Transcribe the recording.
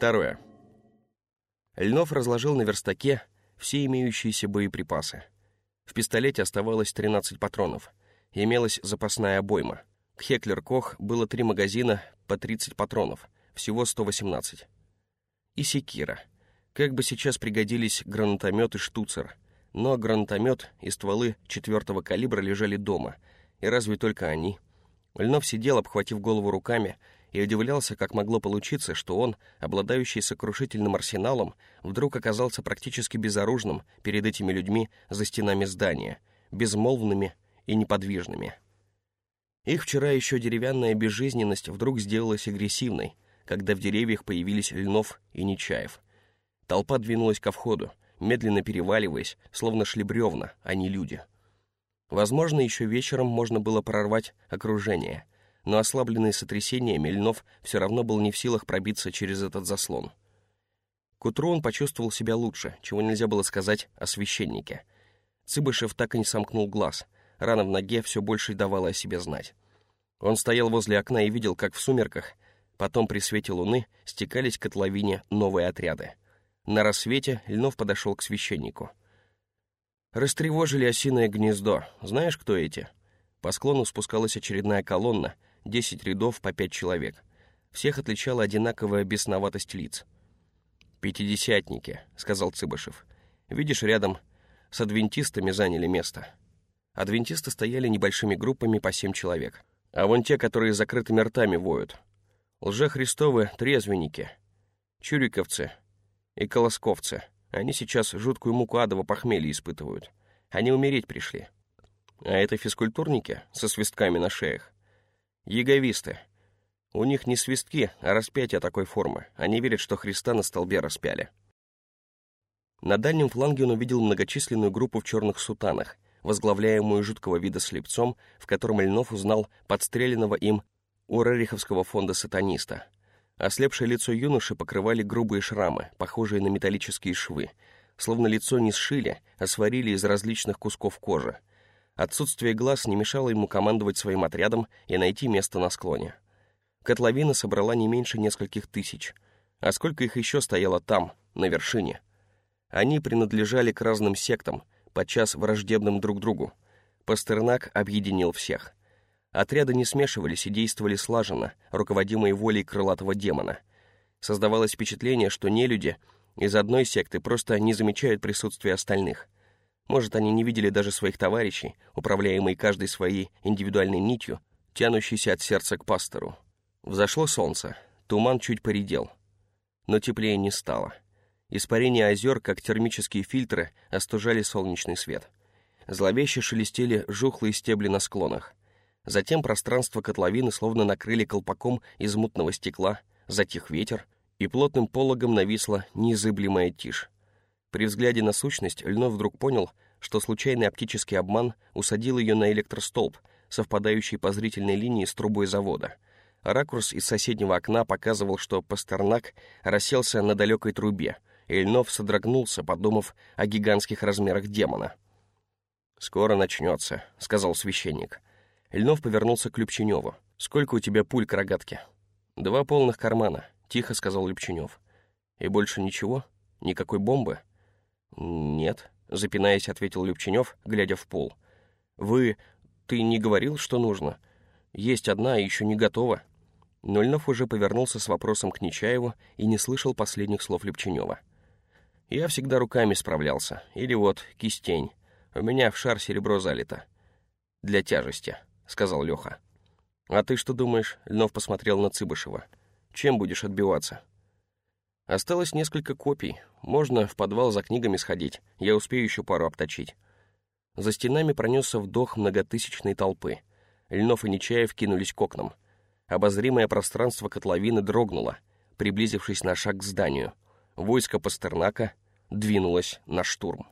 Второе. Льнов разложил на верстаке все имеющиеся боеприпасы. В пистолете оставалось 13 патронов. Имелась запасная обойма. К Хеклер Кох было три магазина по 30 патронов, всего 118. И секира. Как бы сейчас пригодились гранатомет и штуцер. Но гранатомет и стволы четвертого калибра лежали дома. И разве только они? Льнов сидел, обхватив голову руками, и удивлялся, как могло получиться, что он, обладающий сокрушительным арсеналом, вдруг оказался практически безоружным перед этими людьми за стенами здания, безмолвными и неподвижными. Их вчера еще деревянная безжизненность вдруг сделалась агрессивной, когда в деревьях появились Льнов и Нечаев. Толпа двинулась ко входу, медленно переваливаясь, словно шли бревна, а не люди. Возможно, еще вечером можно было прорвать окружение, но ослабленный сотрясением Мельнов все равно был не в силах пробиться через этот заслон. К утру он почувствовал себя лучше, чего нельзя было сказать о священнике. Цыбышев так и не сомкнул глаз, рана в ноге все больше давала о себе знать. Он стоял возле окна и видел, как в сумерках, потом при свете луны, стекались к котловине новые отряды. На рассвете Льнов подошел к священнику. «Растревожили осиное гнездо. Знаешь, кто эти?» По склону спускалась очередная колонна — Десять рядов по пять человек. Всех отличала одинаковая бесноватость лиц. «Пятидесятники», — сказал Цыбышев. «Видишь, рядом с адвентистами заняли место. Адвентисты стояли небольшими группами по семь человек. А вон те, которые закрытыми ртами воют. Лже-христовы трезвенники, чуриковцы и колосковцы. Они сейчас жуткую муку адово похмелья испытывают. Они умереть пришли. А это физкультурники со свистками на шеях. Яговисты. У них не свистки, а распятие такой формы. Они верят, что Христа на столбе распяли. На дальнем фланге он увидел многочисленную группу в черных сутанах, возглавляемую жуткого вида слепцом, в котором Льнов узнал подстреленного им у Рериховского фонда сатаниста. Ослепшее лицо юноши покрывали грубые шрамы, похожие на металлические швы, словно лицо не сшили, а сварили из различных кусков кожи. Отсутствие глаз не мешало ему командовать своим отрядом и найти место на склоне. Котловина собрала не меньше нескольких тысяч. А сколько их еще стояло там, на вершине? Они принадлежали к разным сектам, подчас враждебным друг другу. Пастернак объединил всех. Отряды не смешивались и действовали слаженно, руководимые волей крылатого демона. Создавалось впечатление, что нелюди из одной секты просто не замечают присутствия остальных — может, они не видели даже своих товарищей, управляемые каждой своей индивидуальной нитью, тянущейся от сердца к пастору. Взошло солнце, туман чуть поредел, но теплее не стало. Испарения озер, как термические фильтры, остужали солнечный свет. Зловеще шелестели жухлые стебли на склонах. Затем пространство котловины словно накрыли колпаком из мутного стекла, затих ветер, и плотным пологом нависла неизыблемая тишь. При взгляде на сущность Льнов вдруг понял, что случайный оптический обман усадил ее на электростолб, совпадающий по зрительной линии с трубой завода. Ракурс из соседнего окна показывал, что Пастернак расселся на далекой трубе, и Льнов содрогнулся, подумав о гигантских размерах демона. «Скоро начнется», — сказал священник. Льнов повернулся к Любченеву. «Сколько у тебя пуль к рогатке?» «Два полных кармана», — тихо сказал Любченев. «И больше ничего? Никакой бомбы?» «Нет», — запинаясь, ответил Любченев, глядя в пол. «Вы... Ты не говорил, что нужно? Есть одна еще не готова». Нольнов уже повернулся с вопросом к Нечаеву и не слышал последних слов Любченева. «Я всегда руками справлялся. Или вот, кистень. У меня в шар серебро залито. Для тяжести», — сказал Леха. «А ты что думаешь?» — Льнов посмотрел на Цыбышева. «Чем будешь отбиваться?» Осталось несколько копий. Можно в подвал за книгами сходить. Я успею еще пару обточить. За стенами пронесся вдох многотысячной толпы. Льнов и Нечаев кинулись к окнам. Обозримое пространство котловины дрогнуло, приблизившись на шаг к зданию. Войско Пастернака двинулось на штурм.